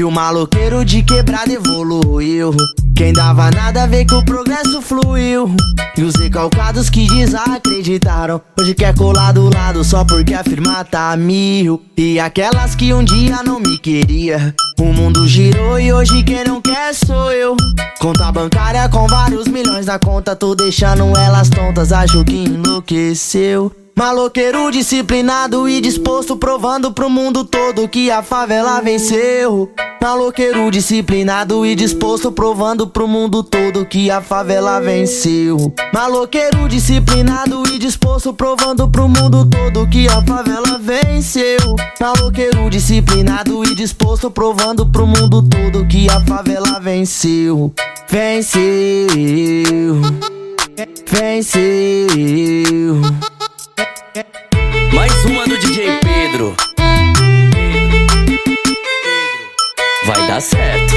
E o maloqueiro de quebrada evoluiu. Quem dava nada vê que o progresso fluiu. E os recalcados que desacreditaram. Hoje quer colar do lado só porque afirmar tá mil. E aquelas que um dia não me queria. O mundo girou e hoje quem não quer sou eu. Conta bancária com vários milhões na conta, tô deixando elas tontas. Acho que enlouqueceu. Maloqueiro disciplinado e disposto, provando pro mundo todo que a favela venceu. Maloqueiro disciplinado e disposto, provando pro mundo todo que a favela venceu. Maloqueiro disciplinado e disposto, provando pro mundo todo que a favela venceu. Maloqueiro disciplinado e disposto, provando pro mundo todo que a favela venceu. Venceu. Venceu. Certo.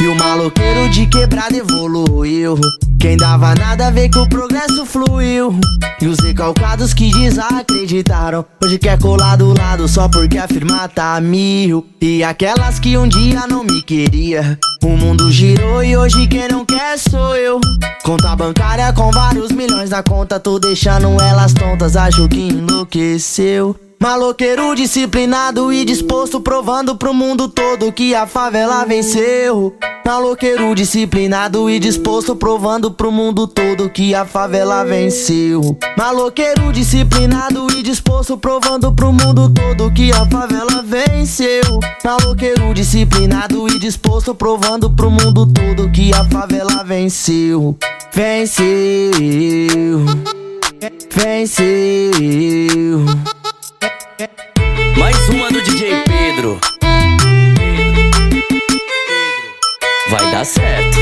E o maloqueiro de quebrada evoluiu. Quem dava nada vê que o progresso fluiu. E os recalcados que desacreditaram. Hoje quer colar do lado só porque afirmar tá mil. E aquelas que um dia não me queria. O mundo girou e hoje quem não quer sou eu. Conta bancária com vários milhões na conta, tô deixando elas tontas. Acho que enlouqueceu. Maloqueiro disciplinado e disposto, provando pro mundo todo que a favela venceu. Maloqueiro disciplinado e disposto, provando pro mundo todo que a favela venceu. Maloqueiro disciplinado e disposto, provando pro mundo todo que a favela venceu. Maloqueiro disciplinado e disposto, provando pro mundo todo que a favela venceu. Venceu. Venceu. Pedro. Vai dar certo.